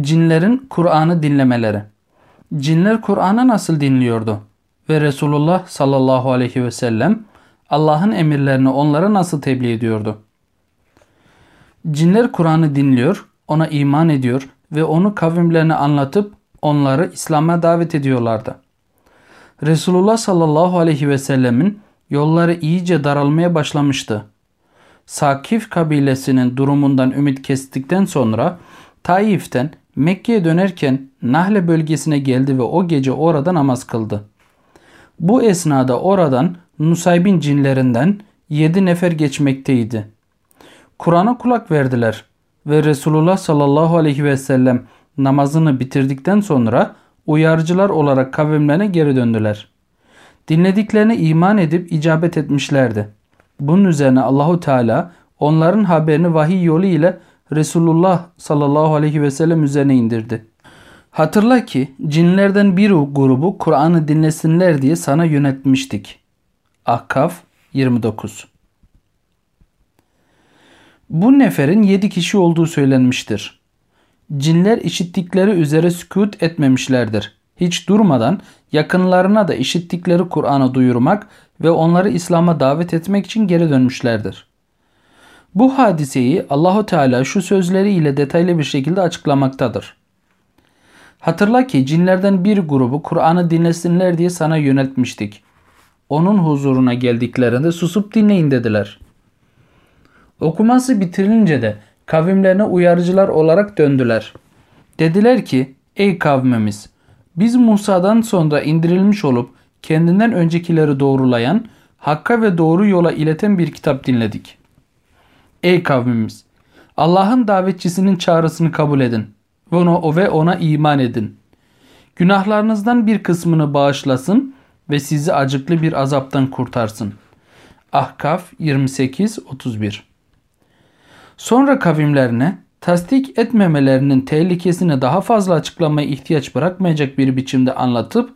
Cinlerin Kur'an'ı dinlemeleri. Cinler Kur'an'ı nasıl dinliyordu? Ve Resulullah sallallahu aleyhi ve sellem Allah'ın emirlerini onlara nasıl tebliğ ediyordu? Cinler Kur'an'ı dinliyor, ona iman ediyor ve onu kavimlerine anlatıp onları İslam'a davet ediyorlardı. Resulullah sallallahu aleyhi ve sellemin yolları iyice daralmaya başlamıştı. Sakif kabilesinin durumundan ümit kestikten sonra Taif'ten Mekke'ye dönerken Nahle bölgesine geldi ve o gece orada namaz kıldı. Bu esnada oradan Nusaybin cinlerinden yedi nefer geçmekteydi. Kur'an'a kulak verdiler ve Resulullah sallallahu aleyhi ve sellem namazını bitirdikten sonra uyarıcılar olarak kavimlerine geri döndüler. Dinlediklerine iman edip icabet etmişlerdi. Bunun üzerine Allahu Teala onların haberini vahiy yolu ile Resulullah sallallahu aleyhi ve sellem üzerine indirdi. Hatırla ki cinlerden bir grubu Kur'an'ı dinlesinler diye sana yönetmiştik. Ahkaf 29 Bu neferin yedi kişi olduğu söylenmiştir. Cinler işittikleri üzere sükut etmemişlerdir. Hiç durmadan yakınlarına da işittikleri Kur'an'ı duyurmak ve onları İslam'a davet etmek için geri dönmüşlerdir. Bu hadiseyi Allahu Teala şu sözleriyle detaylı bir şekilde açıklamaktadır. Hatırla ki cinlerden bir grubu Kur'an'ı dinlesinler diye sana yöneltmiştik. Onun huzuruna geldiklerinde susup dinleyin dediler. Okuması bitirince de kavimlerine uyarıcılar olarak döndüler. Dediler ki ey kavmimiz biz Musa'dan sonra indirilmiş olup kendinden öncekileri doğrulayan, hakka ve doğru yola ileten bir kitap dinledik. Ey kavmimiz! Allah'ın davetçisinin çağrısını kabul edin ona, ve ona iman edin. Günahlarınızdan bir kısmını bağışlasın ve sizi acıklı bir azaptan kurtarsın. Ahkaf 28-31 Sonra kavimlerine tasdik etmemelerinin tehlikesini daha fazla açıklamaya ihtiyaç bırakmayacak bir biçimde anlatıp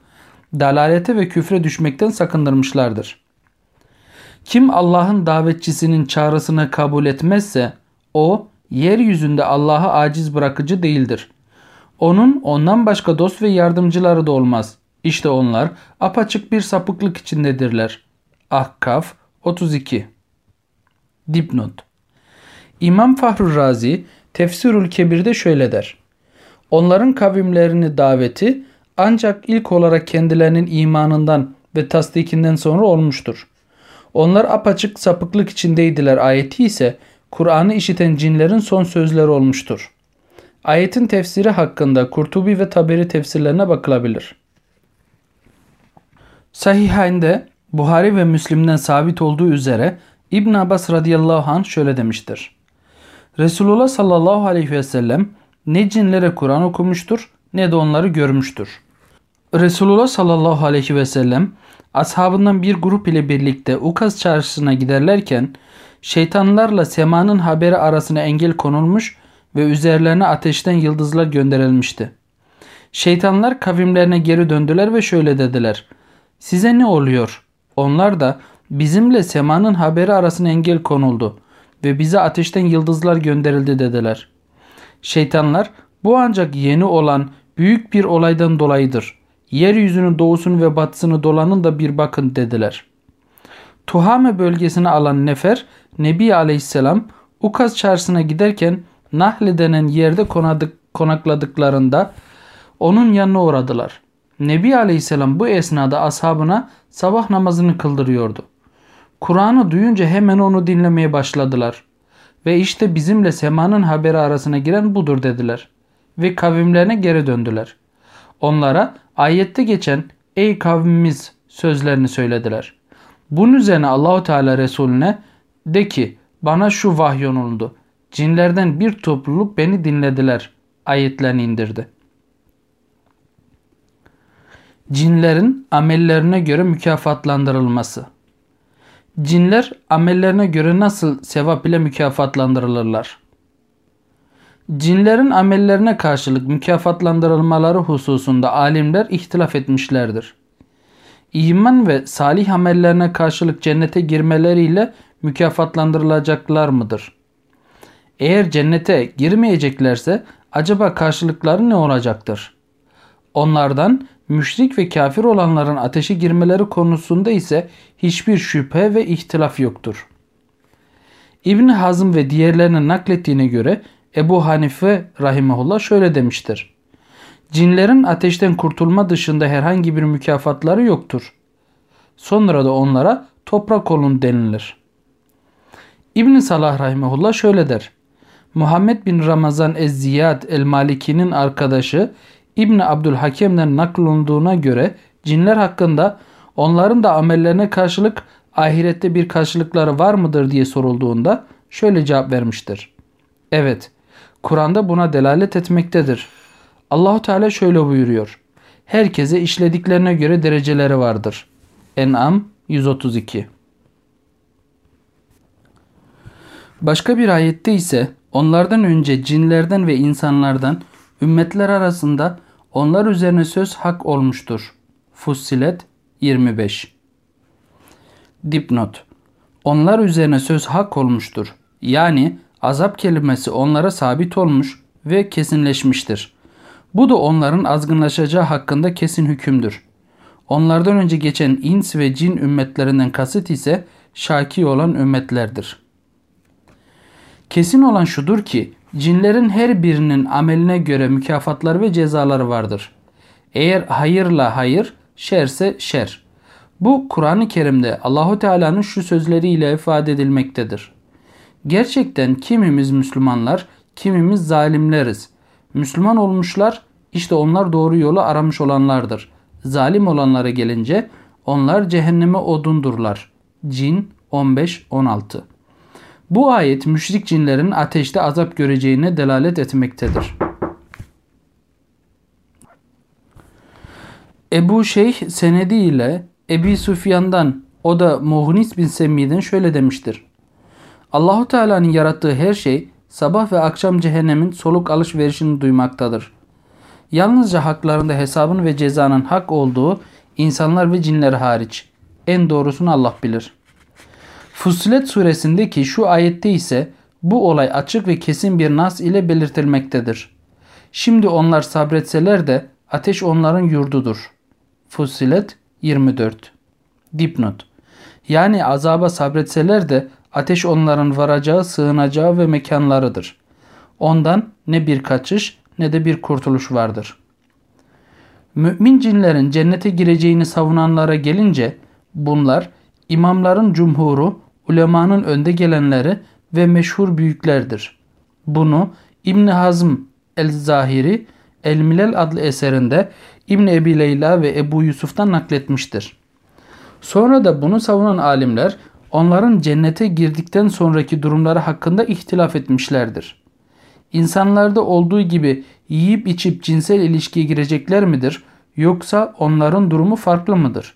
dalalete ve küfre düşmekten sakındırmışlardır. Kim Allah'ın davetçisinin çağrısını kabul etmezse o yeryüzünde Allah'a aciz bırakıcı değildir. Onun ondan başka dost ve yardımcıları da olmaz. İşte onlar apaçık bir sapıklık içindedirler. Ahkaf 32 Dipnot İmam Fahru Razi Tefsirül Kebir'de şöyle der. Onların kavimlerini daveti ancak ilk olarak kendilerinin imanından ve tasdikinden sonra olmuştur. Onlar apaçık sapıklık içindeydiler ayeti ise Kur'an'ı işiten cinlerin son sözleri olmuştur. Ayetin tefsiri hakkında Kurtubi ve Taberi tefsirlerine bakılabilir. Sahihayn'de Buhari ve Müslim'den sabit olduğu üzere İbn Abbas radıyallahu anh şöyle demiştir. Resulullah sallallahu aleyhi ve sellem ne cinlere Kur'an okumuştur ne de onları görmüştür. Resulullah sallallahu aleyhi ve sellem ashabından bir grup ile birlikte Ukaz çarşısına giderlerken şeytanlarla semanın haberi arasına engel konulmuş ve üzerlerine ateşten yıldızlar gönderilmişti. Şeytanlar kavimlerine geri döndüler ve şöyle dediler. Size ne oluyor? Onlar da bizimle semanın haberi arasına engel konuldu ve bize ateşten yıldızlar gönderildi dediler. Şeytanlar bu ancak yeni olan büyük bir olaydan dolayıdır. Yeryüzünün doğusunu ve batısını dolanın da bir bakın dediler. Tuhame bölgesine alan Nefer, Nebi Aleyhisselam Ukaz çarşısına giderken Nahle denen yerde konadık, konakladıklarında onun yanına uğradılar. Nebi Aleyhisselam bu esnada ashabına sabah namazını kıldırıyordu. Kur'an'ı duyunca hemen onu dinlemeye başladılar. Ve işte bizimle semanın haberi arasına giren budur dediler. Ve kavimlerine geri döndüler. Onlara ayette geçen ey kavmimiz sözlerini söylediler. Bunun üzerine Allahu Teala Resulüne de ki bana şu vahyonuldu. Cinlerden bir topluluk beni dinlediler. Ayetlerini indirdi. Cinlerin amellerine göre mükafatlandırılması. Cinler amellerine göre nasıl sevap ile mükafatlandırılırlar? Cinlerin amellerine karşılık mükafatlandırılmaları hususunda alimler ihtilaf etmişlerdir. İman ve salih amellerine karşılık cennete girmeleriyle mükafatlandırılacaklar mıdır? Eğer cennete girmeyeceklerse acaba karşılıkları ne olacaktır? Onlardan müşrik ve kafir olanların ateşe girmeleri konusunda ise hiçbir şüphe ve ihtilaf yoktur. İbn Hazm ve diğerlerinin naklettiğine göre Ebu Hanife rahimahullah şöyle demiştir. Cinlerin ateşten kurtulma dışında herhangi bir mükafatları yoktur. Sonra da onlara toprak olun denilir. İbn Salah rahimahullah şöyle der. Muhammed bin Ramazan Ez-Ziyad el-Maliki'nin arkadaşı İbn Abdülhakem'den naklolunduğuna göre cinler hakkında onların da amellerine karşılık ahirette bir karşılıkları var mıdır diye sorulduğunda şöyle cevap vermiştir. Evet, Kur'an'da buna delalet etmektedir. Allahu Teala şöyle buyuruyor. Herkese işlediklerine göre dereceleri vardır. En'am 132 Başka bir ayette ise onlardan önce cinlerden ve insanlardan ümmetler arasında onlar üzerine söz hak olmuştur. Fussilet 25 Dipnot Onlar üzerine söz hak olmuştur. Yani azap kelimesi onlara sabit olmuş ve kesinleşmiştir. Bu da onların azgınlaşacağı hakkında kesin hükümdür. Onlardan önce geçen ins ve cin ümmetlerinden kasıt ise şaki olan ümmetlerdir. Kesin olan şudur ki cinlerin her birinin ameline göre mükafatları ve cezaları vardır. Eğer hayırla hayır, şerse şer. Bu Kur'an-ı Kerim'de Allahu Teala'nın şu sözleriyle ifade edilmektedir. Gerçekten kimimiz Müslümanlar, kimimiz zalimleriz. Müslüman olmuşlar, işte onlar doğru yolu aramış olanlardır. Zalim olanlara gelince onlar cehenneme odundurlar. Cin 15-16 Bu ayet müşrik cinlerin ateşte azap göreceğine delalet etmektedir. Ebu Şeyh senedi ile Ebi Sufyan'dan o da Muhnis bin Semmi'den şöyle demiştir. Allahu Teala'nın yarattığı her şey sabah ve akşam cehennemin soluk alışverişini duymaktadır. Yalnızca haklarında hesabın ve cezanın hak olduğu insanlar ve cinler hariç. En doğrusunu Allah bilir. Fussilet suresindeki şu ayette ise bu olay açık ve kesin bir nas ile belirtilmektedir. Şimdi onlar sabretseler de ateş onların yurdudur. Fussilet 24 Dipnot Yani azaba sabretseler de ateş onların varacağı, sığınacağı ve mekanlarıdır. Ondan ne bir kaçış ne de bir kurtuluş vardır. Mümin cinlerin cennete gireceğini savunanlara gelince bunlar imamların cumhuru, ulemanın önde gelenleri ve meşhur büyüklerdir. Bunu İbn Hazm el-Zahiri El-Milal adlı eserinde İbn Ebi Leyla ve Ebu Yusuf'tan nakletmiştir. Sonra da bunu savunan alimler onların cennete girdikten sonraki durumları hakkında ihtilaf etmişlerdir. İnsanlarda olduğu gibi yiyip içip cinsel ilişkiye girecekler midir yoksa onların durumu farklı mıdır?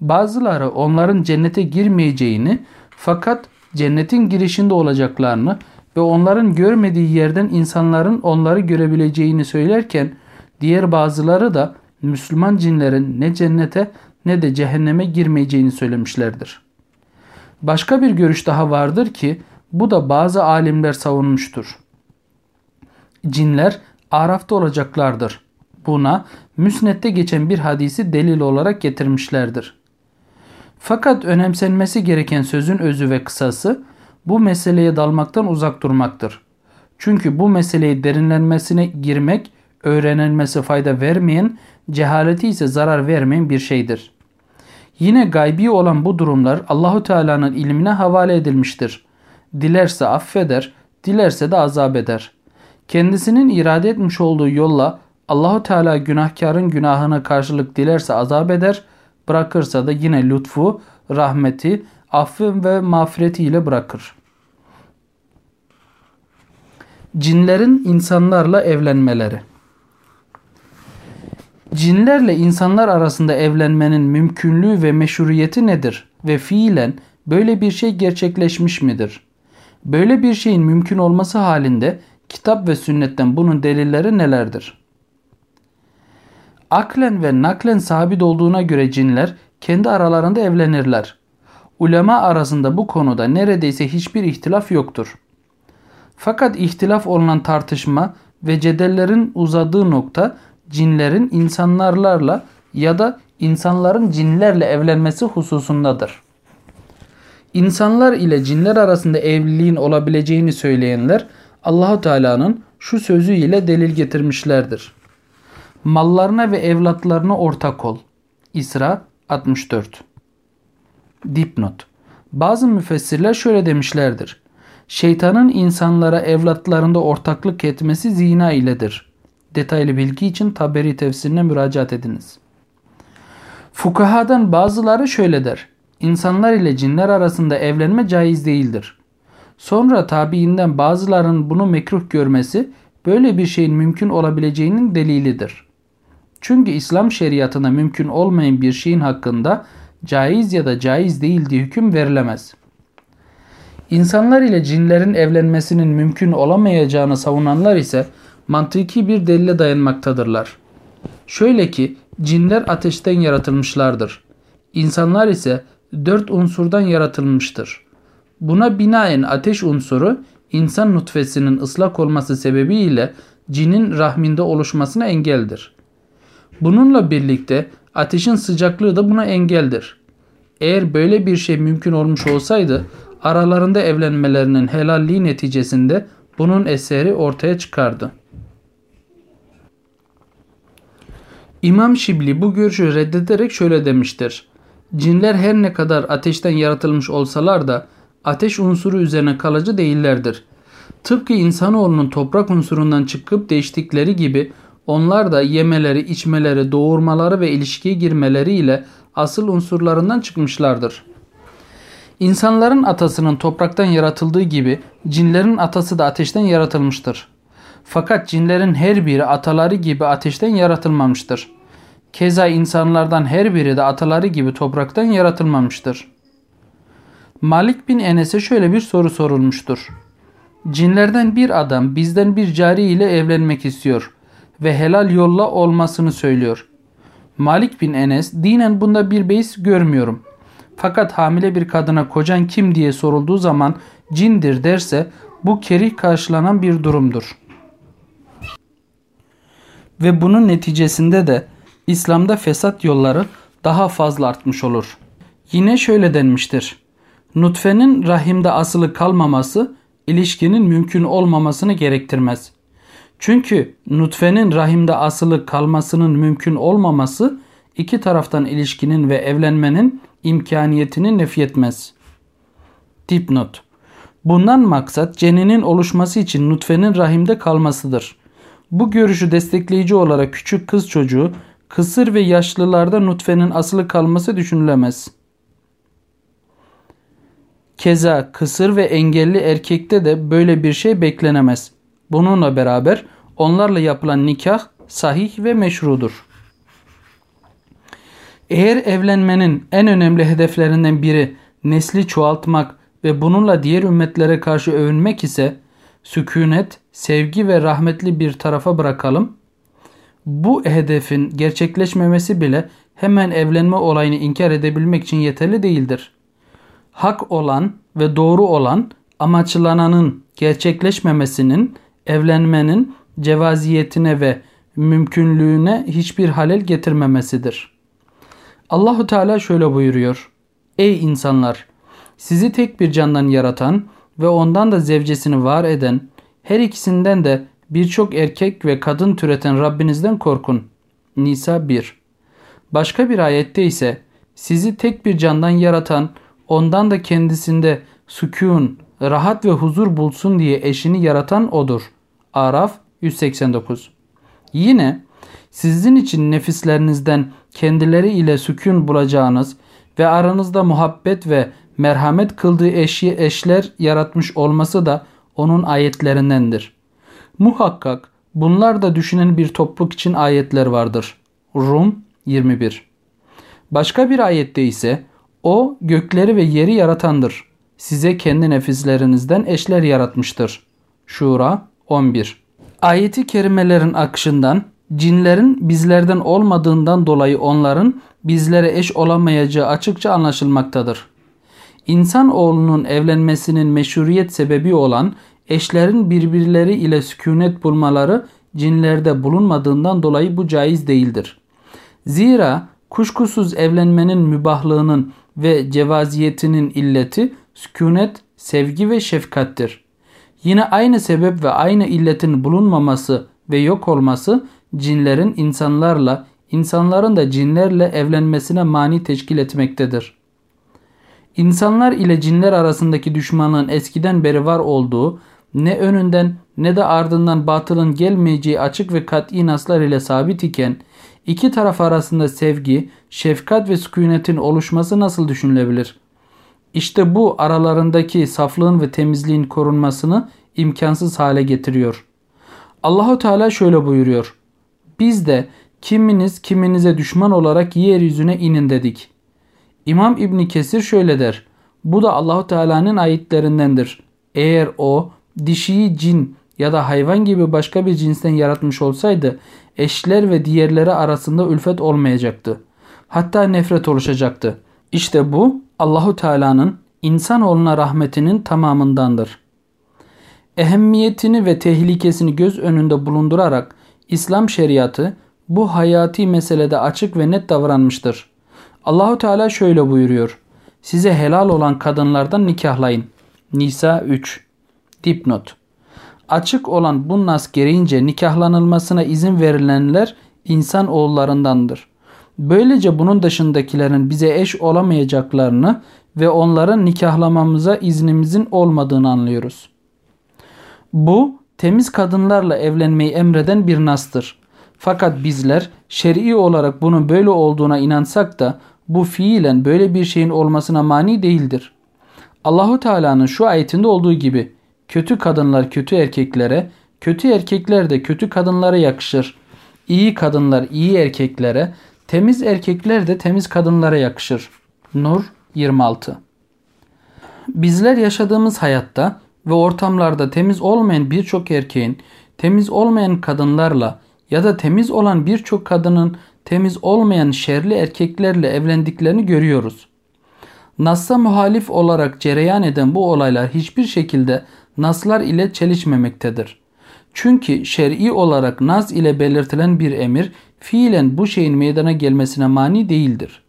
Bazıları onların cennete girmeyeceğini fakat cennetin girişinde olacaklarını ve onların görmediği yerden insanların onları görebileceğini söylerken diğer bazıları da Müslüman cinlerin ne cennete ne de cehenneme girmeyeceğini söylemişlerdir. Başka bir görüş daha vardır ki bu da bazı alimler savunmuştur. Cinler Araf'ta olacaklardır. Buna müsnette geçen bir hadisi delil olarak getirmişlerdir. Fakat önemsenmesi gereken sözün özü ve kısası bu meseleye dalmaktan uzak durmaktır. Çünkü bu meseleyi derinlenmesine girmek, öğrenilmesi fayda vermeyen, cehaleti ise zarar vermeyen bir şeydir. Yine gaybi olan bu durumlar Allahu Teala'nın ilmine havale edilmiştir. Dilerse affeder, dilerse de azap eder. Kendisinin irade etmiş olduğu yolla Allahu Teala günahkarın günahına karşılık dilerse azap eder, bırakırsa da yine lütfu, rahmeti, affı ve mağfireti ile bırakır. Cinlerin insanlarla evlenmeleri Cinlerle insanlar arasında evlenmenin mümkünlüğü ve meşruiyeti nedir ve fiilen böyle bir şey gerçekleşmiş midir? Böyle bir şeyin mümkün olması halinde kitap ve sünnetten bunun delilleri nelerdir? Aklen ve naklen sabit olduğuna göre cinler kendi aralarında evlenirler. Ulema arasında bu konuda neredeyse hiçbir ihtilaf yoktur. Fakat ihtilaf olunan tartışma ve cedellerin uzadığı nokta cinlerin insanlarla ya da insanların cinlerle evlenmesi hususundadır. İnsanlar ile cinler arasında evliliğin olabileceğini söyleyenler Allahu Teala'nın şu sözü ile delil getirmişlerdir. Mallarına ve evlatlarına ortak ol. İsra 64 Dipnot Bazı müfessirler şöyle demişlerdir. Şeytanın insanlara evlatlarında ortaklık etmesi zina iledir. Detaylı bilgi için Taberi tefsirine müracaat ediniz. Fukahadan bazıları şöyle der. İnsanlar ile cinler arasında evlenme caiz değildir. Sonra tabiinden bazılarının bunu mekruh görmesi böyle bir şeyin mümkün olabileceğinin delilidir. Çünkü İslam şeriatında mümkün olmayan bir şeyin hakkında caiz ya da caiz değil diye hüküm verilemez. İnsanlar ile cinlerin evlenmesinin mümkün olamayacağını savunanlar ise mantıki bir delile dayanmaktadırlar. Şöyle ki cinler ateşten yaratılmışlardır. İnsanlar ise dört unsurdan yaratılmıştır. Buna binaen ateş unsuru insan nutfesinin ıslak olması sebebiyle cinin rahminde oluşmasına engeldir. Bununla birlikte ateşin sıcaklığı da buna engeldir. Eğer böyle bir şey mümkün olmuş olsaydı aralarında evlenmelerinin helalliği neticesinde bunun eseri ortaya çıkardı. İmam Şibli bu görüşü reddederek şöyle demiştir. Cinler her ne kadar ateşten yaratılmış olsalar da ateş unsuru üzerine kalıcı değillerdir. Tıpkı insanoğlunun toprak unsurundan çıkıp değiştikleri gibi onlar da yemeleri, içmeleri, doğurmaları ve ilişkiye girmeleriyle asıl unsurlarından çıkmışlardır. İnsanların atasının topraktan yaratıldığı gibi cinlerin atası da ateşten yaratılmıştır. Fakat cinlerin her biri ataları gibi ateşten yaratılmamıştır. Keza insanlardan her biri de ataları gibi topraktan yaratılmamıştır. Malik bin Enes'e şöyle bir soru sorulmuştur. Cinlerden bir adam bizden bir cari ile evlenmek istiyor ve helal yolla olmasını söylüyor. Malik bin Enes dinen bunda bir beis görmüyorum. Fakat hamile bir kadına kocan kim diye sorulduğu zaman cindir derse bu kerih karşılanan bir durumdur. Ve bunun neticesinde de İslam'da fesat yolları daha fazla artmış olur. Yine şöyle denmiştir. Nutfenin rahimde asılı kalmaması ilişkinin mümkün olmamasını gerektirmez. Çünkü nutfenin rahimde asılı kalmasının mümkün olmaması iki taraftan ilişkinin ve evlenmenin imkaniyetini nefyetmez. Dipnot Bundan maksat ceninin oluşması için nutfenin rahimde kalmasıdır. Bu görüşü destekleyici olarak küçük kız çocuğu kısır ve yaşlılarda nutfenin asılı kalması düşünülemez. Keza kısır ve engelli erkekte de böyle bir şey beklenemez. Bununla beraber onlarla yapılan nikah sahih ve meşrudur. Eğer evlenmenin en önemli hedeflerinden biri nesli çoğaltmak ve bununla diğer ümmetlere karşı övünmek ise sükunet, sevgi ve rahmetli bir tarafa bırakalım. Bu hedefin gerçekleşmemesi bile hemen evlenme olayını inkar edebilmek için yeterli değildir. Hak olan ve doğru olan amaçlananın gerçekleşmemesinin evlenmenin cevaziyetine ve mümkünlüğüne hiçbir halel getirmemesidir. Allahu Teala şöyle buyuruyor. Ey insanlar! Sizi tek bir candan yaratan ve ondan da zevcesini var eden, her ikisinden de birçok erkek ve kadın türeten Rabbinizden korkun. Nisa 1 Başka bir ayette ise sizi tek bir candan yaratan, ondan da kendisinde sükun, rahat ve huzur bulsun diye eşini yaratan odur. Araf 189 Yine sizin için nefislerinizden kendileri ile sükun bulacağınız ve aranızda muhabbet ve merhamet kıldığı eşi eşler yaratmış olması da onun ayetlerindendir. Muhakkak bunlar da düşünen bir topluluk için ayetler vardır. Rum 21 Başka bir ayette ise o gökleri ve yeri yaratandır. Size kendi nefislerinizden eşler yaratmıştır. Şura 11 Ayeti kerimelerin akışından cinlerin bizlerden olmadığından dolayı onların bizlere eş olamayacağı açıkça anlaşılmaktadır. İnsan oğlunun evlenmesinin meşruiyet sebebi olan eşlerin birbirleri ile sükunet bulmaları cinlerde bulunmadığından dolayı bu caiz değildir. Zira kuşkusuz evlenmenin mübahlığının ve cevaziyetinin illeti sükunet, sevgi ve şefkattir. Yine aynı sebep ve aynı illetin bulunmaması ve yok olması cinlerin insanlarla, insanların da cinlerle evlenmesine mani teşkil etmektedir. İnsanlar ile cinler arasındaki düşmanlığın eskiden beri var olduğu, ne önünden ne de ardından batılın gelmeyeceği açık ve kat'i naslar ile sabit iken, iki taraf arasında sevgi, şefkat ve sükunetin oluşması nasıl düşünülebilir? İşte bu aralarındaki saflığın ve temizliğin korunmasını imkansız hale getiriyor. Allahu Teala şöyle buyuruyor. Biz de kiminiz kiminize düşman olarak yeryüzüne inin dedik. İmam İbni Kesir şöyle der. Bu da Allahu Teala'nın ayetlerindendir. Eğer o dişiyi cin ya da hayvan gibi başka bir cinsten yaratmış olsaydı eşler ve diğerleri arasında ülfet olmayacaktı. Hatta nefret oluşacaktı. İşte bu Allahu Teala'nın insanoğluna rahmetinin tamamındandır. Ehemmiyetini ve tehlikesini göz önünde bulundurarak İslam şeriatı bu hayati meselede açık ve net davranmıştır. Allahu Teala şöyle buyuruyor. Size helal olan kadınlardan nikahlayın. Nisa 3 Dipnot Açık olan bu nas gereğince nikahlanılmasına izin verilenler insan oğullarındandır. Böylece bunun dışındakilerin bize eş olamayacaklarını ve onların nikahlamamıza iznimizin olmadığını anlıyoruz. Bu temiz kadınlarla evlenmeyi emreden bir nastır. Fakat bizler şer'i olarak bunun böyle olduğuna inansak da bu fiilen böyle bir şeyin olmasına mani değildir. Allahu Teala'nın şu ayetinde olduğu gibi kötü kadınlar kötü erkeklere, kötü erkekler de kötü kadınlara yakışır. İyi kadınlar iyi erkeklere, temiz erkekler de temiz kadınlara yakışır. Nur 26 Bizler yaşadığımız hayatta ve ortamlarda temiz olmayan birçok erkeğin temiz olmayan kadınlarla ya da temiz olan birçok kadının temiz olmayan şerli erkeklerle evlendiklerini görüyoruz. Nas'a muhalif olarak cereyan eden bu olaylar hiçbir şekilde naslar ile çelişmemektedir. Çünkü şer'i olarak nas ile belirtilen bir emir fiilen bu şeyin meydana gelmesine mani değildir.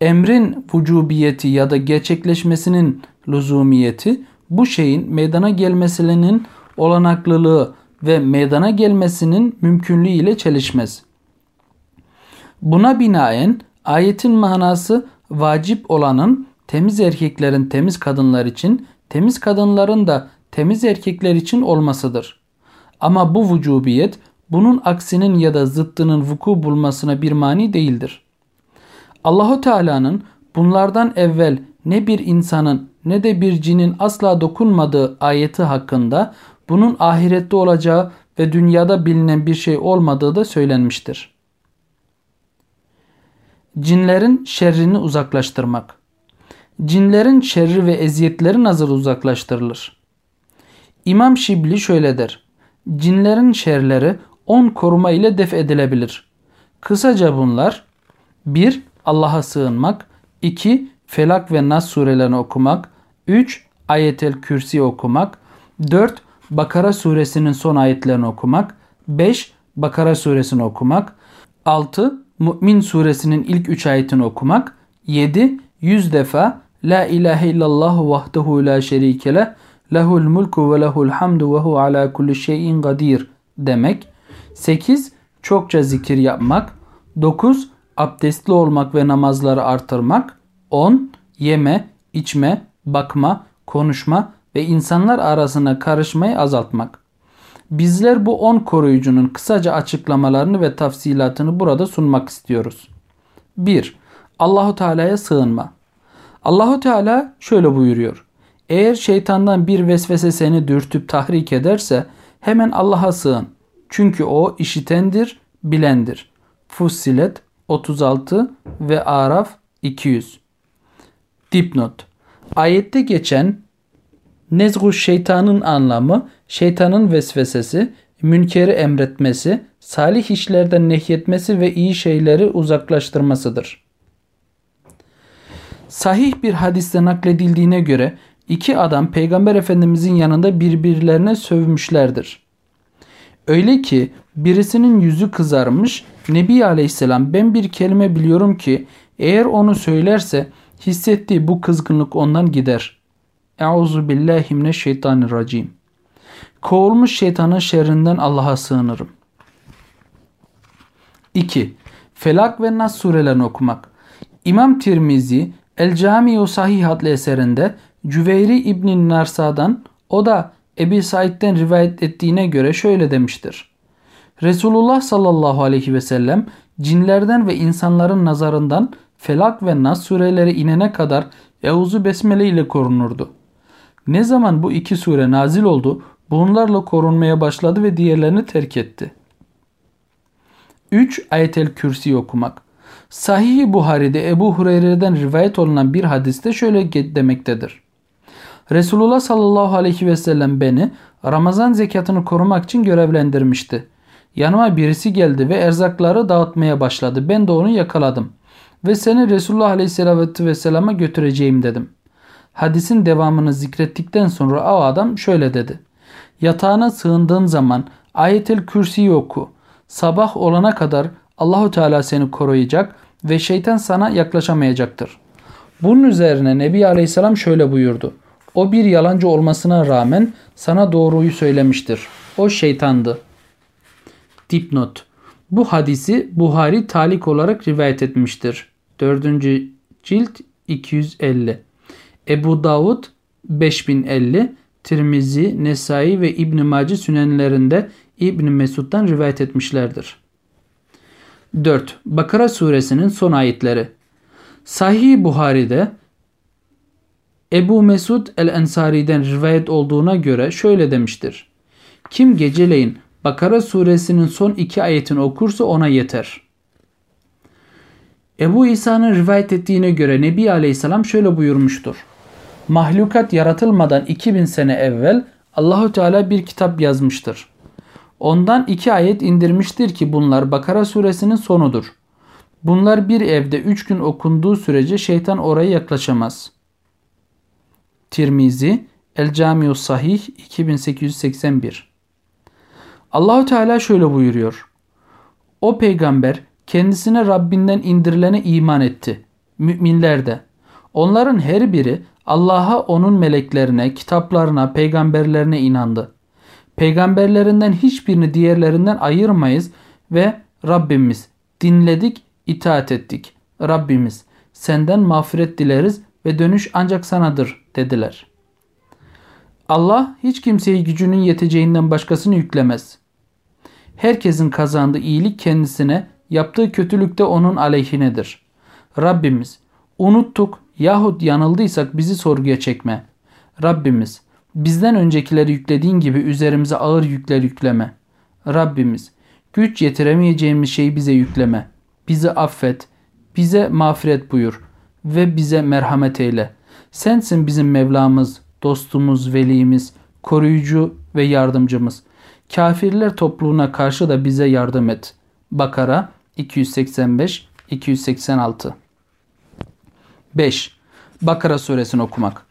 Emrin vücubiyeti ya da gerçekleşmesinin lüzumiyeti bu şeyin meydana gelmesinin olanaklılığı ve meydana gelmesinin mümkünlüğü ile çelişmez. Buna binaen ayetin manası vacip olanın temiz erkeklerin temiz kadınlar için, temiz kadınların da temiz erkekler için olmasıdır. Ama bu vücubiyet bunun aksinin ya da zıttının vuku bulmasına bir mani değildir. Allahu Teala'nın bunlardan evvel ne bir insanın ne de bir cinin asla dokunmadığı ayeti hakkında bunun ahirette olacağı ve dünyada bilinen bir şey olmadığı da söylenmiştir. Cinlerin şerrini uzaklaştırmak. Cinlerin şerri ve eziyetleri nasıl uzaklaştırılır? İmam Şibli şöyle der. Cinlerin şerleri 10 koruma ile def edilebilir. Kısaca bunlar 1. Allah'a sığınmak 2. Felak ve Nas surelerini okumak 3. Ayetel Kürsi okumak 4. Bakara suresinin son ayetlerini okumak 5. Bakara suresini okumak 6. Mü'min suresinin ilk 3 ayetini okumak 7. 100 defa La ilahe illallah vahdehu la şerike leh lehul mulku ve lehul hamdu ve hu ala kulli şeyin kadir demek 8. Çokça zikir yapmak 9. Abdestli olmak ve namazları artırmak 10. Yeme, içme, bakma, konuşma ve insanlar arasına karışmayı azaltmak. Bizler bu 10 koruyucunun kısaca açıklamalarını ve tafsilatını burada sunmak istiyoruz. 1. Allahu Teala'ya sığınma. Allahu Teala şöyle buyuruyor. Eğer şeytandan bir vesvese seni dürtüp tahrik ederse hemen Allah'a sığın. Çünkü o işitendir, bilendir. Fussilet 36 ve Araf 200. Dipnot Ayette geçen nezgu şeytanın anlamı şeytanın vesvesesi, münkeri emretmesi, salih işlerden nehyetmesi ve iyi şeyleri uzaklaştırmasıdır. Sahih bir hadiste nakledildiğine göre İki adam Peygamber Efendimizin yanında birbirlerine sövmüşlerdir. Öyle ki birisinin yüzü kızarmış. Nebi Aleyhisselam ben bir kelime biliyorum ki eğer onu söylerse hissettiği bu kızgınlık ondan gider. Euzu billahi mineşşeytanirracim. Kovulmuş şeytanın şerrinden Allah'a sığınırım. 2. Felak ve Nas surelerini okumak. İmam Tirmizi El Camiu Sahih adlı eserinde Cüveyri İbn Narsa'dan o da Ebi Said'den rivayet ettiğine göre şöyle demiştir. Resulullah sallallahu aleyhi ve sellem cinlerden ve insanların nazarından Felak ve Nas sureleri inene kadar Euzu Besmele ile korunurdu. Ne zaman bu iki sure nazil oldu bunlarla korunmaya başladı ve diğerlerini terk etti. 3. Ayetel Kürsi okumak. Sahih-i Buhari'de Ebu Hureyre'den rivayet olunan bir hadiste şöyle demektedir. Resulullah sallallahu aleyhi ve sellem beni Ramazan zekatını korumak için görevlendirmişti. Yanıma birisi geldi ve erzakları dağıtmaya başladı. Ben de onu yakaladım. Ve seni Resulullah aleyhisselatü vesselama götüreceğim dedim. Hadisin devamını zikrettikten sonra o adam şöyle dedi. Yatağına sığındığın zaman ayetel kürsiyi oku. Sabah olana kadar Allahu Teala seni koruyacak ve şeytan sana yaklaşamayacaktır. Bunun üzerine Nebi Aleyhisselam şöyle buyurdu. O bir yalancı olmasına rağmen sana doğruyu söylemiştir. O şeytandı. Dipnot. Bu hadisi Buhari talik olarak rivayet etmiştir. 4. cilt 250. Ebu Davud 5050, Tirmizi, Nesai ve İbn Maci sünenlerinde İbn Mesud'dan rivayet etmişlerdir. 4. Bakara suresinin son ayetleri. Sahih Buhari'de Ebu Mesud el-Ensari'den rivayet olduğuna göre şöyle demiştir. Kim geceleyin Bakara suresinin son iki ayetini okursa ona yeter. Ebu İsa'nın rivayet ettiğine göre Nebi Aleyhisselam şöyle buyurmuştur. Mahlukat yaratılmadan 2000 sene evvel Allahu Teala bir kitap yazmıştır. Ondan iki ayet indirmiştir ki bunlar Bakara suresinin sonudur. Bunlar bir evde üç gün okunduğu sürece şeytan oraya yaklaşamaz.'' Tirmizi El Camiu Sahih 2881 Allahu Teala şöyle buyuruyor. O peygamber kendisine Rabbinden indirilene iman etti. Müminler de. Onların her biri Allah'a, onun meleklerine, kitaplarına, peygamberlerine inandı. Peygamberlerinden hiçbirini diğerlerinden ayırmayız ve Rabbimiz dinledik, itaat ettik. Rabbimiz senden mağfiret dileriz ve dönüş ancak sanadır dediler. Allah hiç kimseyi gücünün yeteceğinden başkasını yüklemez. Herkesin kazandığı iyilik kendisine, yaptığı kötülük de onun aleyhinedir. Rabbimiz unuttuk yahut yanıldıysak bizi sorguya çekme. Rabbimiz bizden öncekileri yüklediğin gibi üzerimize ağır yükler yükleme. Rabbimiz güç yetiremeyeceğimiz şeyi bize yükleme. Bizi affet, bize mağfiret buyur ve bize merhamet eyle. Sensin bizim Mevlamız, dostumuz, velimiz, koruyucu ve yardımcımız. Kafirler topluluğuna karşı da bize yardım et. Bakara 285 286 5. Bakara suresini okumak.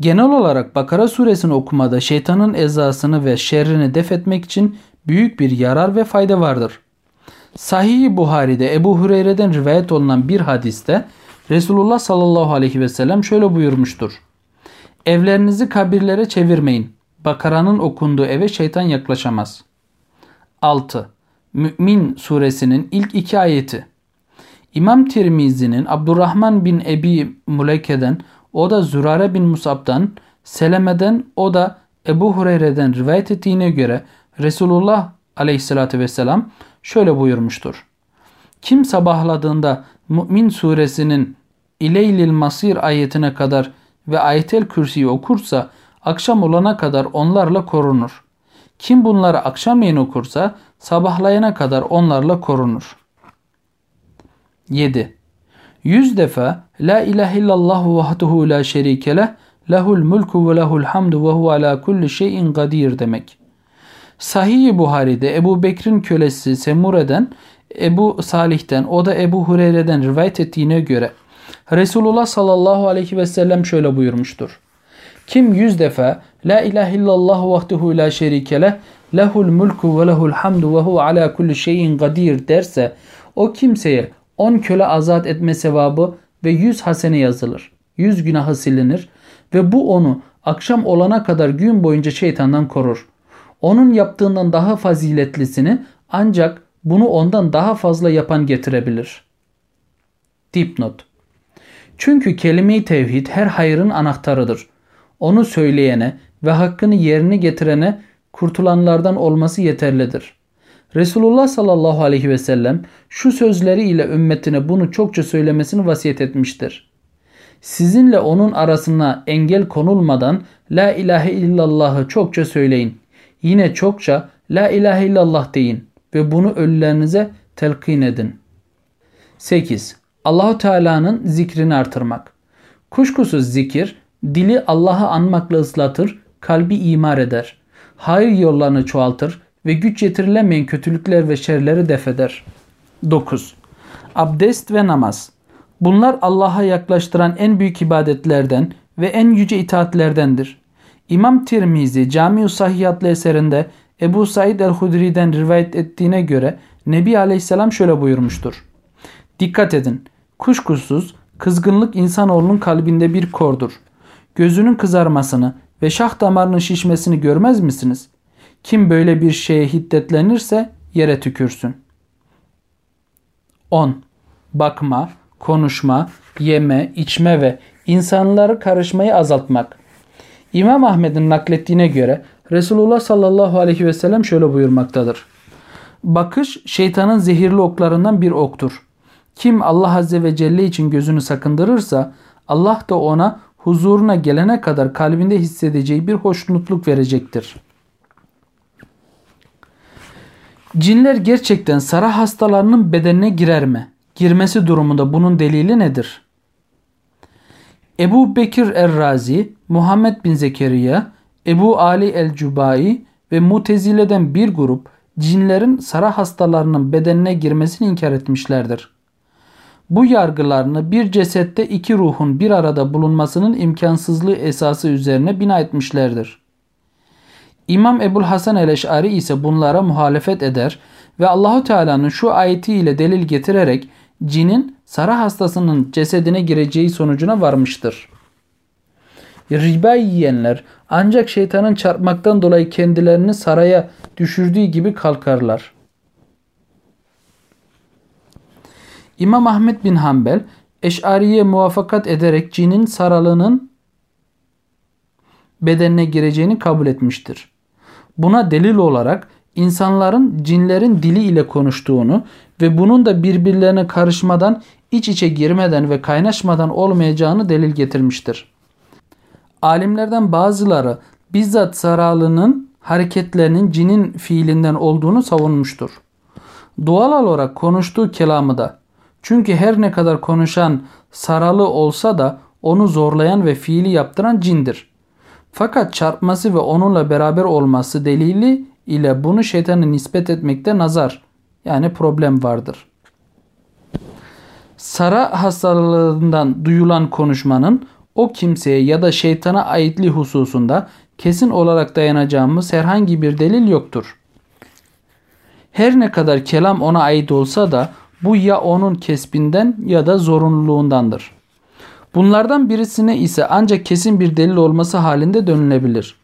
Genel olarak Bakara suresini okumada şeytanın ezasını ve şerrini def etmek için büyük bir yarar ve fayda vardır. Sahih-i Buhari'de Ebu Hureyre'den rivayet olunan bir hadiste Resulullah sallallahu aleyhi ve sellem şöyle buyurmuştur. Evlerinizi kabirlere çevirmeyin. Bakara'nın okunduğu eve şeytan yaklaşamaz. 6. Mü'min suresinin ilk iki ayeti. İmam Tirmizi'nin Abdurrahman bin Ebi Muleke'den, o da Zürare bin Musab'dan, Seleme'den, o da Ebu Hureyre'den rivayet ettiğine göre Resulullah aleyhissalatü vesselam şöyle buyurmuştur. Kim sabahladığında Mü'min suresinin İleylil Masir ayetine kadar ve ayetel kürsiyi okursa akşam olana kadar onlarla korunur. Kim bunları akşamleyin okursa sabahlayana kadar onlarla korunur. 7. Yüz defa La ilahe illallah vahduhu la şerike leh lehul mulku ve lehul hamdu ve huve ala kulli şeyin kadir demek. Sahih-i Buhari'de Ebu Bekir'in kölesi Semure'den Ebu Salih'ten o da Ebu Hureyre'den rivayet ettiğine göre Resulullah sallallahu aleyhi ve sellem şöyle buyurmuştur. Kim yüz defa La ilahe illallah vahdehu la şerike leh lehul mulku ve lehul hamdu ve hu ala kulli şeyin kadir derse o kimseye 10 köle azat etme sevabı ve 100 hasene yazılır. 100 günahı silinir ve bu onu akşam olana kadar gün boyunca şeytandan korur. Onun yaptığından daha faziletlisini ancak bunu ondan daha fazla yapan getirebilir. Dipnot Çünkü kelime-i tevhid her hayrın anahtarıdır. Onu söyleyene ve hakkını yerine getirene kurtulanlardan olması yeterlidir. Resulullah sallallahu aleyhi ve sellem şu sözleri ile ümmetine bunu çokça söylemesini vasiyet etmiştir. Sizinle onun arasına engel konulmadan La ilahe illallah'ı çokça söyleyin. Yine çokça La ilahe illallah deyin ve bunu ölülerinize telkin edin. 8. Allahu Teala'nın zikrini artırmak. Kuşkusuz zikir dili Allah'ı anmakla ıslatır, kalbi imar eder. Hayır yollarını çoğaltır ve güç yetirilemeyen kötülükler ve şerleri defeder. 9. Abdest ve namaz. Bunlar Allah'a yaklaştıran en büyük ibadetlerden ve en yüce itaatlerdendir. İmam Tirmizi Cami-ü Sahih eserinde Ebu Said el-Hudri'den rivayet ettiğine göre Nebi Aleyhisselam şöyle buyurmuştur. Dikkat edin. Kuşkusuz kızgınlık insanoğlunun kalbinde bir kordur. Gözünün kızarmasını ve şah damarının şişmesini görmez misiniz? Kim böyle bir şeye hiddetlenirse yere tükürsün. 10. Bakma, konuşma, yeme, içme ve insanları karışmayı azaltmak. İmam Ahmed'in naklettiğine göre Resulullah sallallahu aleyhi ve sellem şöyle buyurmaktadır. Bakış şeytanın zehirli oklarından bir oktur. Kim Allah azze ve celle için gözünü sakındırırsa Allah da ona huzuruna gelene kadar kalbinde hissedeceği bir hoşnutluk verecektir. Cinler gerçekten sara hastalarının bedenine girer mi? Girmesi durumunda bunun delili nedir? Ebu Bekir Er-Razi, Muhammed bin Zekeriya, Ebu Ali el-Cubai ve Mutezile'den bir grup cinlerin sara hastalarının bedenine girmesini inkar etmişlerdir. Bu yargılarını bir cesette iki ruhun bir arada bulunmasının imkansızlığı esası üzerine bina etmişlerdir. İmam Ebul Hasan el-Eş'ari ise bunlara muhalefet eder ve Allahu Teala'nın şu ayeti ile delil getirerek cinin sara hastasının cesedine gireceği sonucuna varmıştır. Riba yiyenler ancak şeytanın çarpmaktan dolayı kendilerini saraya düşürdüğü gibi kalkarlar. İmam Ahmet bin Hanbel Eş'ariye muvaffakat ederek cinin saralının bedenine gireceğini kabul etmiştir. Buna delil olarak insanların cinlerin dili ile konuştuğunu ve bunun da birbirlerine karışmadan, iç içe girmeden ve kaynaşmadan olmayacağını delil getirmiştir. Alimlerden bazıları bizzat saralının hareketlerinin cinin fiilinden olduğunu savunmuştur. Doğal olarak konuştuğu kelamı da çünkü her ne kadar konuşan saralı olsa da onu zorlayan ve fiili yaptıran cindir. Fakat çarpması ve onunla beraber olması delili ile bunu şeytana nispet etmekte nazar yani problem vardır. Sara hastalığından duyulan konuşmanın o kimseye ya da şeytana aitli hususunda kesin olarak dayanacağımız herhangi bir delil yoktur. Her ne kadar kelam ona ait olsa da bu ya onun kesbinden ya da zorunluluğundandır. Bunlardan birisine ise ancak kesin bir delil olması halinde dönülebilir.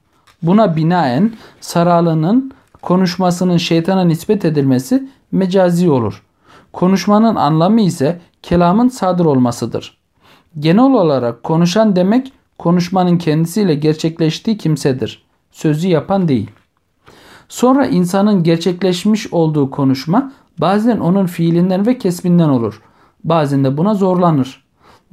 Buna binaen Saralı'nın konuşmasının şeytana nispet edilmesi mecazi olur. Konuşmanın anlamı ise kelamın sadır olmasıdır. Genel olarak konuşan demek konuşmanın kendisiyle gerçekleştiği kimsedir. Sözü yapan değil. Sonra insanın gerçekleşmiş olduğu konuşma bazen onun fiilinden ve kesbinden olur. Bazen de buna zorlanır.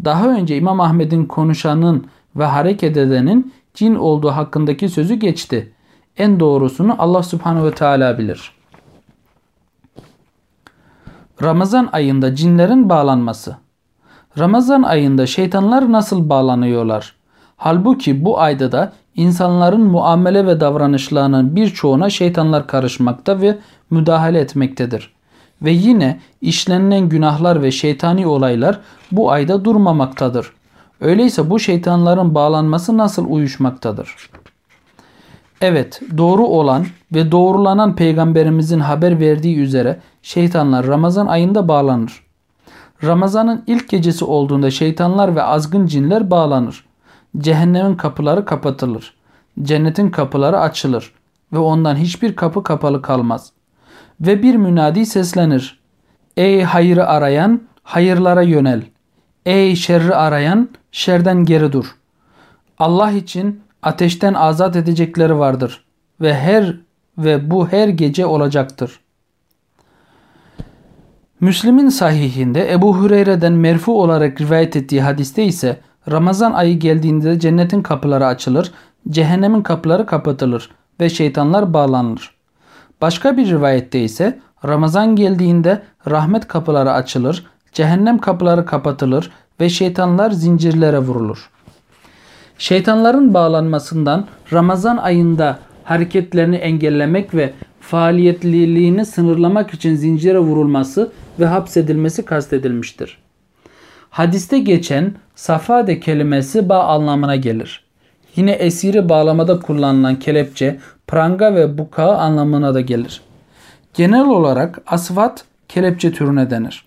Daha önce İmam Ahmet'in konuşanın ve hareket edenin cin olduğu hakkındaki sözü geçti. En doğrusunu Allah Subhanahu ve Teala bilir. Ramazan ayında cinlerin bağlanması. Ramazan ayında şeytanlar nasıl bağlanıyorlar? Halbuki bu ayda da insanların muamele ve davranışlarının birçoğuna şeytanlar karışmakta ve müdahale etmektedir. Ve yine işlenilen günahlar ve şeytani olaylar bu ayda durmamaktadır. Öyleyse bu şeytanların bağlanması nasıl uyuşmaktadır? Evet, doğru olan ve doğrulanan peygamberimizin haber verdiği üzere şeytanlar Ramazan ayında bağlanır. Ramazanın ilk gecesi olduğunda şeytanlar ve azgın cinler bağlanır. Cehennemin kapıları kapatılır. Cennetin kapıları açılır ve ondan hiçbir kapı kapalı kalmaz. Ve bir münadi seslenir. Ey hayırı arayan, hayırlara yönel. Ey şerri arayan, şerden geri dur. Allah için ateşten azat edecekleri vardır ve her ve bu her gece olacaktır. Müslim'in sahihinde Ebu Hureyre'den merfu olarak rivayet ettiği hadiste ise Ramazan ayı geldiğinde cennetin kapıları açılır, cehennemin kapıları kapatılır ve şeytanlar bağlanır. Başka bir rivayette ise Ramazan geldiğinde rahmet kapıları açılır, cehennem kapıları kapatılır ve şeytanlar zincirlere vurulur. Şeytanların bağlanmasından Ramazan ayında hareketlerini engellemek ve faaliyetliliğini sınırlamak için zincire vurulması ve hapsedilmesi kastedilmiştir. Hadiste geçen safade kelimesi bağ anlamına gelir. Yine esiri bağlamada kullanılan kelepçe, pranga ve buka anlamına da gelir. Genel olarak asvat kelepçe türüne denir.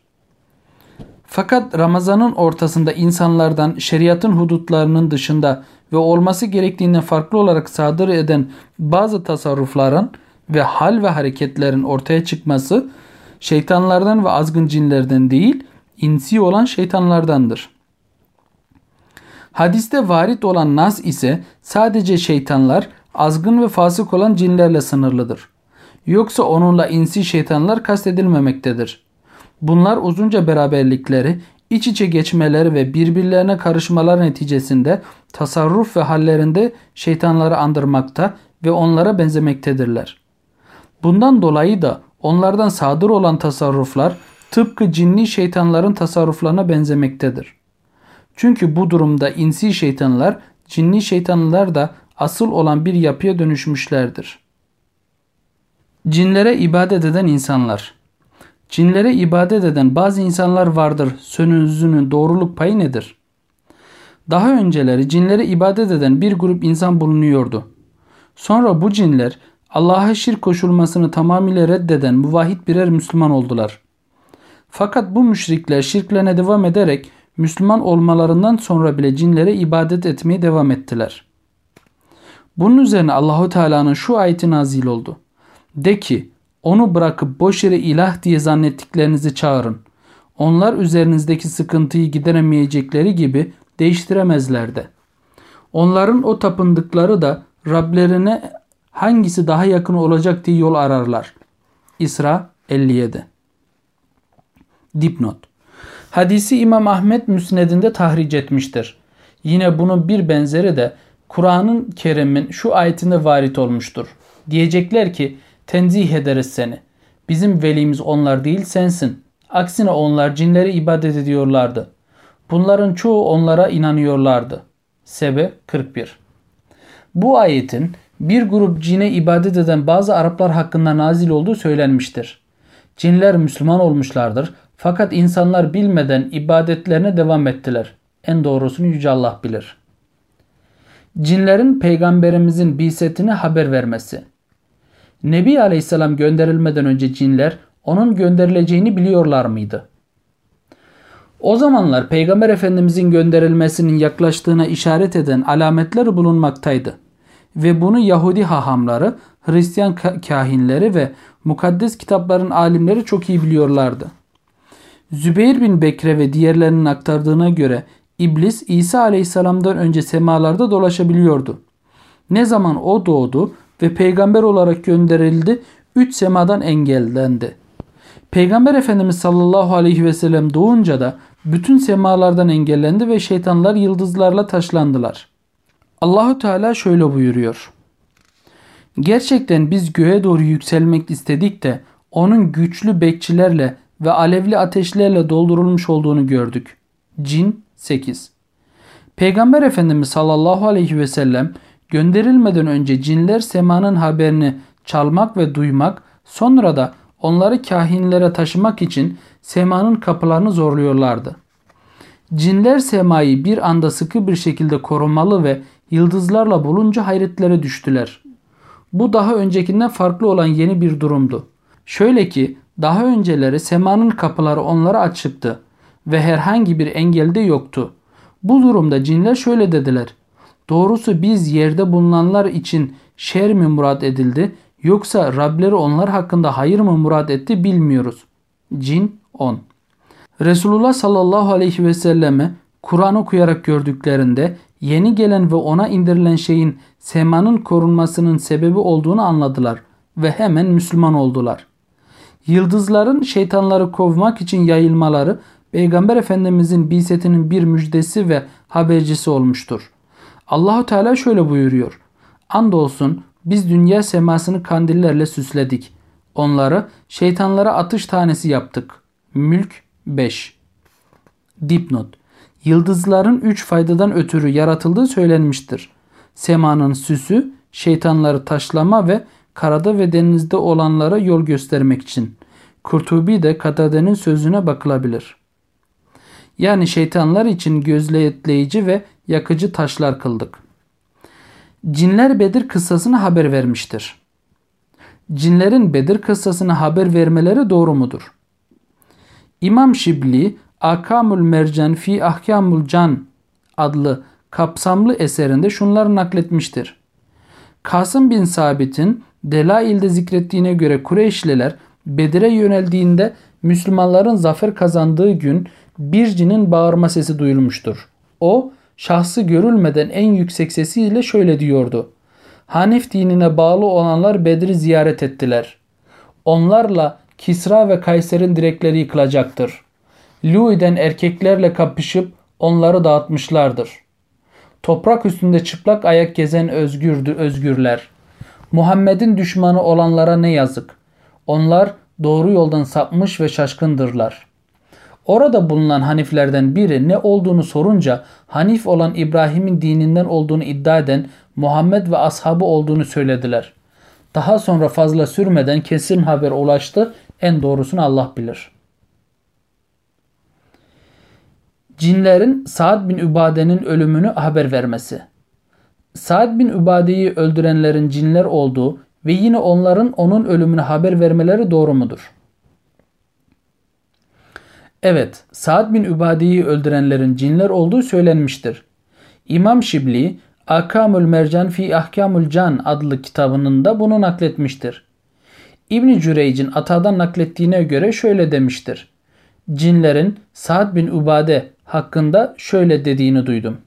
Fakat Ramazan'ın ortasında insanlardan şeriatın hudutlarının dışında ve olması gerektiğinden farklı olarak sadır eden bazı tasarrufların ve hal ve hareketlerin ortaya çıkması şeytanlardan ve azgın cinlerden değil, insi olan şeytanlardandır. Hadiste varit olan nas ise sadece şeytanlar, azgın ve fasık olan cinlerle sınırlıdır. Yoksa onunla insi şeytanlar kastedilmemektedir. Bunlar uzunca beraberlikleri, iç içe geçmeleri ve birbirlerine karışmalar neticesinde tasarruf ve hallerinde şeytanları andırmakta ve onlara benzemektedirler. Bundan dolayı da onlardan sadır olan tasarruflar tıpkı cinni şeytanların tasarruflarına benzemektedir. Çünkü bu durumda insi şeytanlar, cinni şeytanlar da asıl olan bir yapıya dönüşmüşlerdir. Cinlere ibadet eden insanlar Cinlere ibadet eden bazı insanlar vardır. Sönüzünün doğruluk payı nedir? Daha önceleri cinlere ibadet eden bir grup insan bulunuyordu. Sonra bu cinler Allah'a şirk koşulmasını tamamıyla reddeden muvahhid birer Müslüman oldular. Fakat bu müşrikler şirklerine devam ederek Müslüman olmalarından sonra bile cinlere ibadet etmeye devam ettiler. Bunun üzerine Allahu Teala'nın şu ayeti nazil oldu. De ki onu bırakıp boş yere ilah diye zannettiklerinizi çağırın. Onlar üzerinizdeki sıkıntıyı gideremeyecekleri gibi değiştiremezler de. Onların o tapındıkları da Rablerine hangisi daha yakın olacak diye yol ararlar. İsra 57 Dipnot Hadisi İmam Ahmet müsnedinde tahric etmiştir. Yine bunun bir benzeri de Kur'an'ın Kerim'in şu ayetinde varit olmuştur. Diyecekler ki tenzih ederiz seni. Bizim velimiz onlar değil sensin. Aksine onlar cinlere ibadet ediyorlardı. Bunların çoğu onlara inanıyorlardı. Sebe 41 Bu ayetin bir grup cine ibadet eden bazı Araplar hakkında nazil olduğu söylenmiştir. Cinler Müslüman olmuşlardır fakat insanlar bilmeden ibadetlerine devam ettiler. En doğrusunu Yüce Allah bilir. Cinlerin peygamberimizin bisetini haber vermesi. Nebi Aleyhisselam gönderilmeden önce cinler onun gönderileceğini biliyorlar mıydı? O zamanlar Peygamber Efendimizin gönderilmesinin yaklaştığına işaret eden alametler bulunmaktaydı. Ve bunu Yahudi hahamları, Hristiyan kahinleri ve mukaddes kitapların alimleri çok iyi biliyorlardı. Zübeyir bin Bekre ve diğerlerinin aktardığına göre İblis İsa aleyhisselamdan önce semalarda dolaşabiliyordu. Ne zaman o doğdu ve peygamber olarak gönderildi, üç semadan engellendi. Peygamber Efendimiz sallallahu aleyhi ve sellem doğunca da bütün semalardan engellendi ve şeytanlar yıldızlarla taşlandılar. Allahu Teala şöyle buyuruyor. Gerçekten biz göğe doğru yükselmek istedik de onun güçlü bekçilerle ve alevli ateşlerle doldurulmuş olduğunu gördük. Cin 8 Peygamber Efendimiz sallallahu aleyhi ve sellem gönderilmeden önce cinler semanın haberini çalmak ve duymak sonra da onları kahinlere taşımak için semanın kapılarını zorluyorlardı. Cinler semayı bir anda sıkı bir şekilde korumalı ve yıldızlarla bulunca hayretlere düştüler. Bu daha öncekinden farklı olan yeni bir durumdu. Şöyle ki daha önceleri semanın kapıları onlara açıktı ve herhangi bir engelde yoktu. Bu durumda cinler şöyle dediler. Doğrusu biz yerde bulunanlar için şer mi murad edildi yoksa Rableri onlar hakkında hayır mı murad etti bilmiyoruz. Cin 10 Resulullah sallallahu aleyhi ve selleme Kur'an okuyarak gördüklerinde yeni gelen ve ona indirilen şeyin semanın korunmasının sebebi olduğunu anladılar ve hemen Müslüman oldular. Yıldızların şeytanları kovmak için yayılmaları Peygamber Efendimizin bisetinin bir müjdesi ve habercisi olmuştur. Allahu Teala şöyle buyuruyor. Andolsun biz dünya semasını kandillerle süsledik. Onları şeytanlara atış tanesi yaptık. Mülk 5 Dipnot Yıldızların üç faydadan ötürü yaratıldığı söylenmiştir. Semanın süsü, şeytanları taşlama ve karada ve denizde olanlara yol göstermek için. Kurtubi de Katade'nin sözüne bakılabilir. Yani şeytanlar için gözletleyici ve yakıcı taşlar kıldık. Cinler Bedir kıssasını haber vermiştir. Cinlerin Bedir kıssasını haber vermeleri doğru mudur? İmam Şibli Akamul Mercan fi Ahkamul Can adlı kapsamlı eserinde şunları nakletmiştir. Kasım bin Sabit'in Delail'de zikrettiğine göre Kureyşliler Bedir'e yöneldiğinde Müslümanların zafer kazandığı gün bir cinin bağırma sesi duyulmuştur. O şahsı görülmeden en yüksek sesiyle şöyle diyordu. Hanif dinine bağlı olanlar Bedir'i ziyaret ettiler. Onlarla Kisra ve Kayser'in direkleri yıkılacaktır. Louis'den erkeklerle kapışıp onları dağıtmışlardır. Toprak üstünde çıplak ayak gezen özgürdü özgürler. Muhammed'in düşmanı olanlara ne yazık. Onlar doğru yoldan sapmış ve şaşkındırlar. Orada bulunan Haniflerden biri ne olduğunu sorunca Hanif olan İbrahim'in dininden olduğunu iddia eden Muhammed ve ashabı olduğunu söylediler. Daha sonra fazla sürmeden kesin haber ulaştı. En doğrusunu Allah bilir. Cinlerin Saad bin Übade'nin ölümünü haber vermesi. Saad bin Übade'yi öldürenlerin cinler olduğu ve yine onların onun ölümünü haber vermeleri doğru mudur? Evet, Saad bin Übade'yi öldürenlerin cinler olduğu söylenmiştir. İmam Şibli, Akamul Mercan fi Ahkamul Can adlı kitabının da bunu nakletmiştir. İbn Cüreyc'in Ata'dan naklettiğine göre şöyle demiştir. Cinlerin Saad bin Ubade hakkında şöyle dediğini duydum.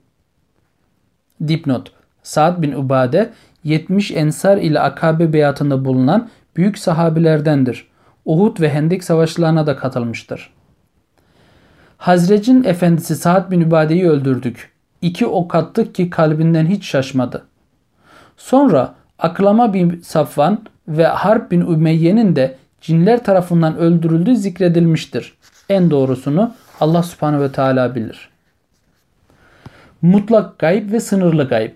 Dipnot Saad bin Ubade 70 ensar ile Akabe beyatında bulunan büyük sahabilerdendir. Uhud ve Hendek savaşlarına da katılmıştır. Hazrec'in efendisi Saad bin Ubade'yi öldürdük. İki ok attık ki kalbinden hiç şaşmadı. Sonra Aklama bin Safvan ve Harp bin Ümeyye'nin de cinler tarafından öldürüldüğü zikredilmiştir. En doğrusunu Allah subhanehu ve teala bilir. Mutlak gayb ve sınırlı gayb.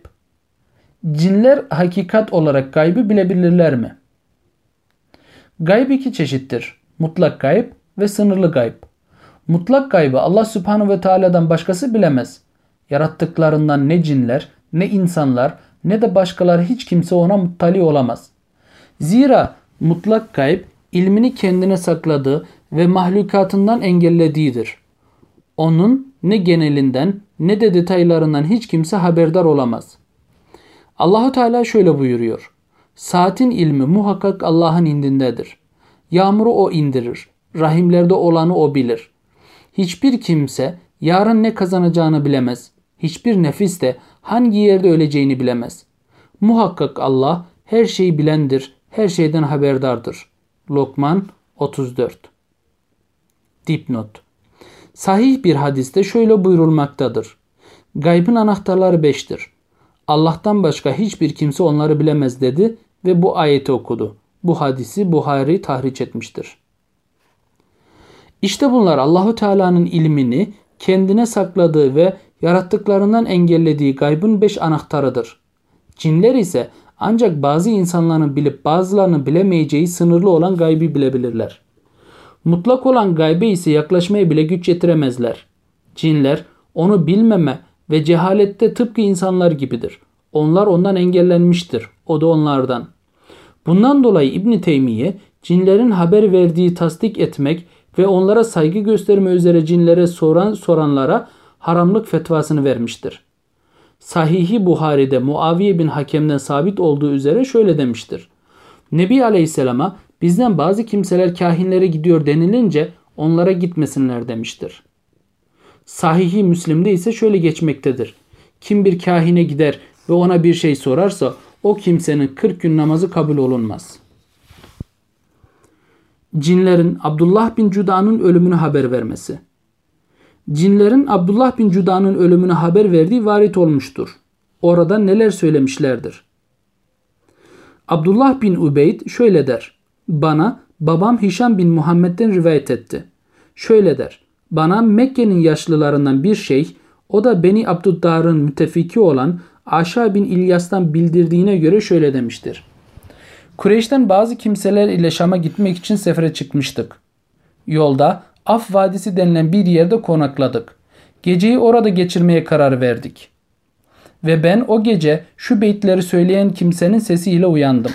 Cinler hakikat olarak gaybı bilebilirler mi? Gayb iki çeşittir. Mutlak gayb ve sınırlı gayb. Mutlak gaybı Allah subhanahu ve teala'dan başkası bilemez. Yarattıklarından ne cinler, ne insanlar, ne de başkaları hiç kimse ona muttali olamaz. Zira mutlak gayb ilmini kendine sakladığı ve mahlukatından engellediğidir. Onun ne genelinden ne de detaylarından hiç kimse haberdar olamaz. Allahu Teala şöyle buyuruyor. Saatin ilmi muhakkak Allah'ın indindedir. Yağmuru o indirir. Rahimlerde olanı o bilir. Hiçbir kimse yarın ne kazanacağını bilemez. Hiçbir nefis de hangi yerde öleceğini bilemez. Muhakkak Allah her şeyi bilendir, her şeyden haberdardır. Lokman 34 Dipnot Sahih bir hadiste şöyle buyurulmaktadır. Gaybın anahtarları beştir. Allah'tan başka hiçbir kimse onları bilemez dedi ve bu ayeti okudu. Bu hadisi Buhari tahriç etmiştir. İşte bunlar Allahu Teala'nın ilmini kendine sakladığı ve yarattıklarından engellediği gaybın beş anahtarıdır. Cinler ise ancak bazı insanların bilip bazılarının bilemeyeceği sınırlı olan gaybi bilebilirler. Mutlak olan gaybe ise yaklaşmaya bile güç yetiremezler. Cinler Onu bilmeme ve cehalette tıpkı insanlar gibidir. Onlar ondan engellenmiştir. O da onlardan. Bundan dolayı İbn Teymiye cinlerin haber verdiği tasdik etmek ve onlara saygı gösterme üzere cinlere soran soranlara haramlık fetvasını vermiştir. Sahihi Buhari'de Muaviye bin Hakem'den sabit olduğu üzere şöyle demiştir. Nebi Aleyhisselam'a bizden bazı kimseler kahinlere gidiyor denilince onlara gitmesinler demiştir. Sahihi Müslim'de ise şöyle geçmektedir. Kim bir kahine gider ve ona bir şey sorarsa o kimsenin 40 gün namazı kabul olunmaz. Cinlerin Abdullah bin Cuda'nın ölümünü haber vermesi. Cinlerin Abdullah bin Cuda'nın ölümünü haber verdiği varit olmuştur. Orada neler söylemişlerdir? Abdullah bin Ubeyd şöyle der. Bana babam Hişam bin Muhammed'den rivayet etti. Şöyle der. Bana Mekke'nin yaşlılarından bir şey, o da Beni Abduddar'ın mütefiki olan Aşa bin İlyas'tan bildirdiğine göre şöyle demiştir. Kureyş'ten bazı kimseler ile Şam'a gitmek için sefere çıkmıştık. Yolda Af Vadisi denilen bir yerde konakladık. Geceyi orada geçirmeye karar verdik. Ve ben o gece şu beyitleri söyleyen kimsenin sesiyle uyandım.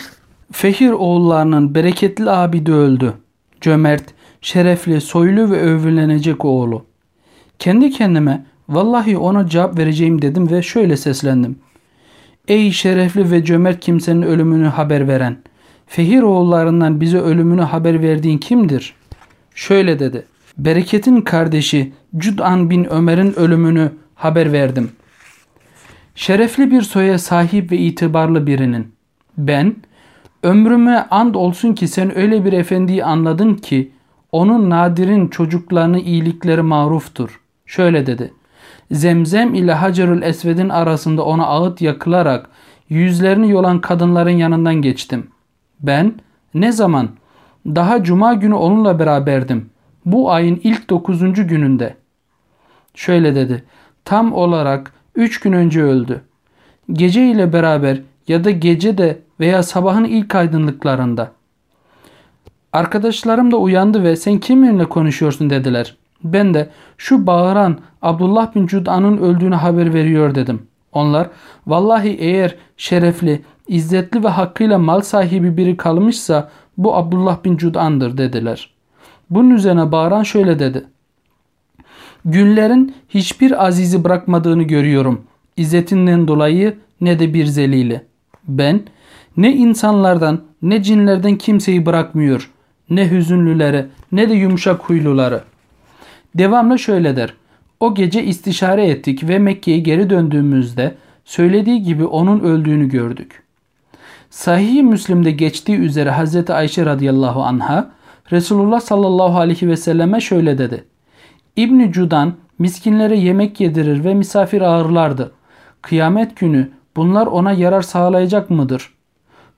Fehir oğullarının bereketli abidi öldü. Cömert, şerefli, soylu ve övülenecek oğlu. Kendi kendime vallahi ona cevap vereceğim dedim ve şöyle seslendim. Ey şerefli ve cömert kimsenin ölümünü haber veren. Fehir oğullarından bize ölümünü haber verdiğin kimdir? Şöyle dedi. Bereket'in kardeşi Cud'an bin Ömer'in ölümünü haber verdim. Şerefli bir soya sahip ve itibarlı birinin. Ben, ömrüme and olsun ki sen öyle bir efendiyi anladın ki onun nadirin çocuklarını iyilikleri maruftur. Şöyle dedi. Zemzem ile Hacerül Esved'in arasında ona ağıt yakılarak yüzlerini yolan kadınların yanından geçtim. Ben ne zaman? Daha cuma günü onunla beraberdim. Bu ayın ilk dokuzuncu gününde. Şöyle dedi. Tam olarak üç gün önce öldü. Gece ile beraber ya da gece de veya sabahın ilk aydınlıklarında. Arkadaşlarım da uyandı ve sen kiminle konuşuyorsun dediler. Ben de şu bağıran Abdullah bin Cud'an'ın öldüğünü haber veriyor dedim. Onlar vallahi eğer şerefli, izzetli ve hakkıyla mal sahibi biri kalmışsa bu Abdullah bin Cud'an'dır dediler. Bunun üzerine bağıran şöyle dedi. Günlerin hiçbir azizi bırakmadığını görüyorum. İzzetinden dolayı ne de bir zelili. Ben ne insanlardan ne cinlerden kimseyi bırakmıyor. Ne hüzünlüleri ne de yumuşak huyluları. Devamlı şöyle der. O gece istişare ettik ve Mekke'ye geri döndüğümüzde söylediği gibi onun öldüğünü gördük. Sahih-i Müslim'de geçtiği üzere Hz. Ayşe radıyallahu anha Resulullah sallallahu aleyhi ve selleme şöyle dedi. İbni Cudan miskinlere yemek yedirir ve misafir ağırlardı. Kıyamet günü bunlar ona yarar sağlayacak mıdır?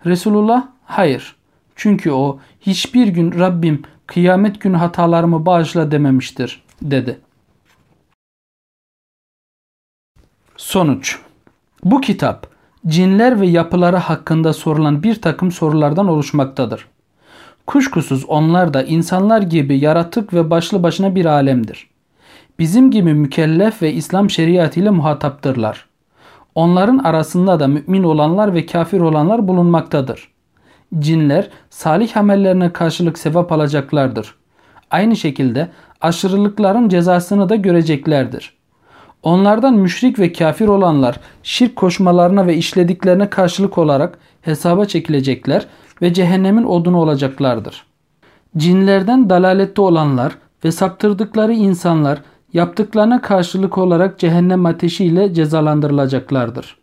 Resulullah hayır. Çünkü o hiçbir gün Rabbim kıyamet günü hatalarımı bağışla dememiştir dedi. Sonuç Bu kitap cinler ve yapıları hakkında sorulan bir takım sorulardan oluşmaktadır. Kuşkusuz onlar da insanlar gibi yaratık ve başlı başına bir alemdir. Bizim gibi mükellef ve İslam şeriatıyla muhataptırlar. Onların arasında da mümin olanlar ve kafir olanlar bulunmaktadır. Cinler salih amellerine karşılık sevap alacaklardır. Aynı şekilde aşırılıkların cezasını da göreceklerdir. Onlardan müşrik ve kafir olanlar şirk koşmalarına ve işlediklerine karşılık olarak hesaba çekilecekler ve cehennemin odunu olacaklardır. Cinlerden dalalette olanlar ve saptırdıkları insanlar yaptıklarına karşılık olarak cehennem ateşiyle cezalandırılacaklardır.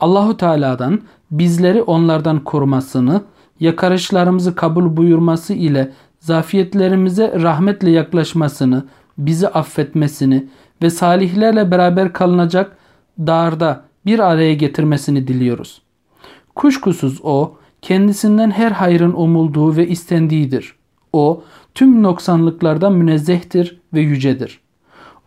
Allahu Teala'dan bizleri onlardan korumasını, yakarışlarımızı kabul buyurması ile zafiyetlerimize rahmetle yaklaşmasını, bizi affetmesini ve salihlerle beraber kalınacak darda bir araya getirmesini diliyoruz. Kuşkusuz o, kendisinden her hayrın umulduğu ve istendiğidir. O, tüm noksanlıklardan münezzehtir ve yücedir.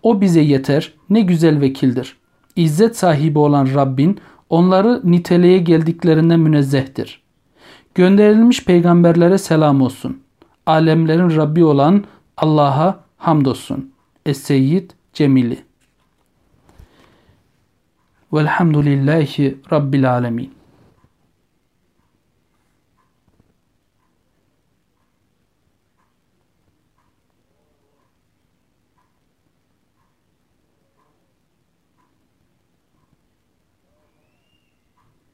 O bize yeter, ne güzel vekildir. İzzet sahibi olan Rabbin, onları niteliğe geldiklerinde münezzehtir. Gönderilmiş peygamberlere selam olsun. Alemlerin Rabbi olan Allah'a hamdolsun. Es-Seyyid cemili. Velhamdülillahi Rabbil Alemin.